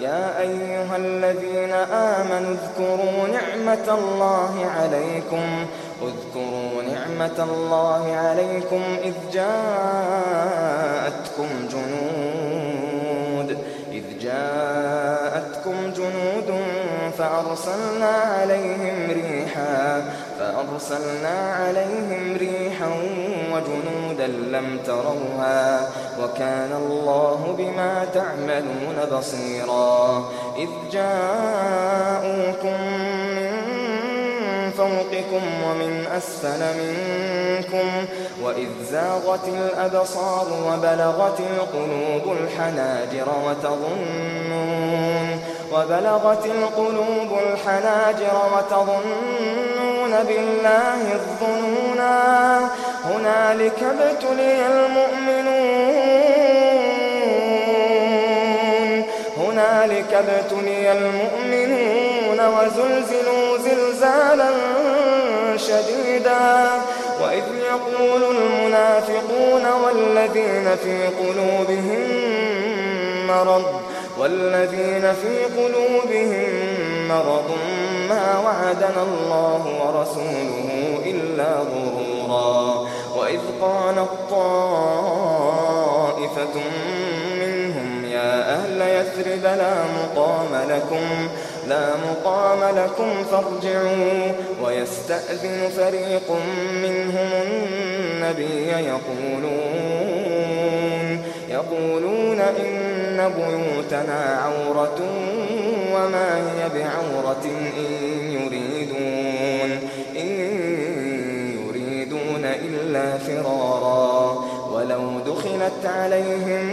يا أيها الذين آمنوا اذكروا نعمة الله عليكم اذكروا نعمة الله عليكم إذ جاءتكم جنود إذ جاءتكم جنود فأرسلنا عليهم ريحا فأرسلنا عليهم ريحا وجنودا لم تروها وكان الله بما تعملون بصيرا إذ جاءوكم فوقكم ومن أسفل منكم وإذ زاغت الأبصار وبلغت القلوب الحناجر وتظنون وبلغت القلوب الحناجر وتظنون بالله الظنونا هنالك ابتلي المؤمنون هنالك ابتلي المؤمنون وزلزلوا زلزالا شديدا. وإذ يقول المنافقون والذين في قلوبهم مرض والذين في قلوبهم مرض ما وعدنا الله ورسوله إلا غرورا. وإذ قال الطائفة منهم يا أهل يثرب لا مقام لكم. لا مقام لكم فارجعوا ويستأذن فريق منهم النبي يقولون يقولون إن بيوتنا عورة وما هي بعورة إن يريدون إن يريدون إلا فرارا ولو دخلت عليهم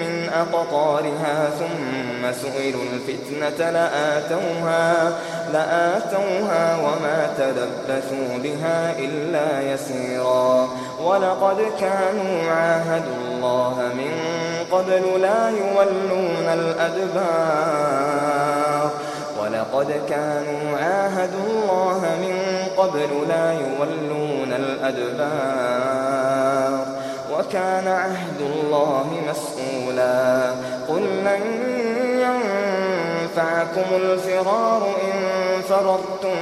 من أقطارها ثم سئلوا الفتنة لآتوها, لآتوها وما تلبثوا بها إلا يسيرا. ولقد كانوا عاهدوا الله من قبل لا يولون الأدبار. ولقد كانوا عاهدوا الله من قبل لا يولون الأدبار. كان عهد الله مسئولا قل لن ينفعكم الفرار إن فررتم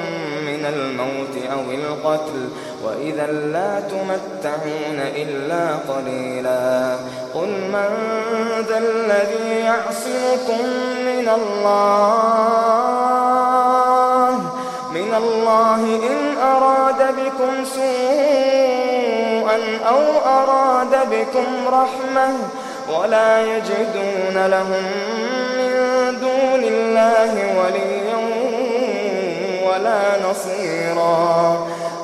من الموت أو القتل وإذا لا تمتعون إلا قليلا. قل من ذا الذي يعصمكم من الله بكم رحمة ولا يجدون لهم من دون الله وليا ولا نصيرا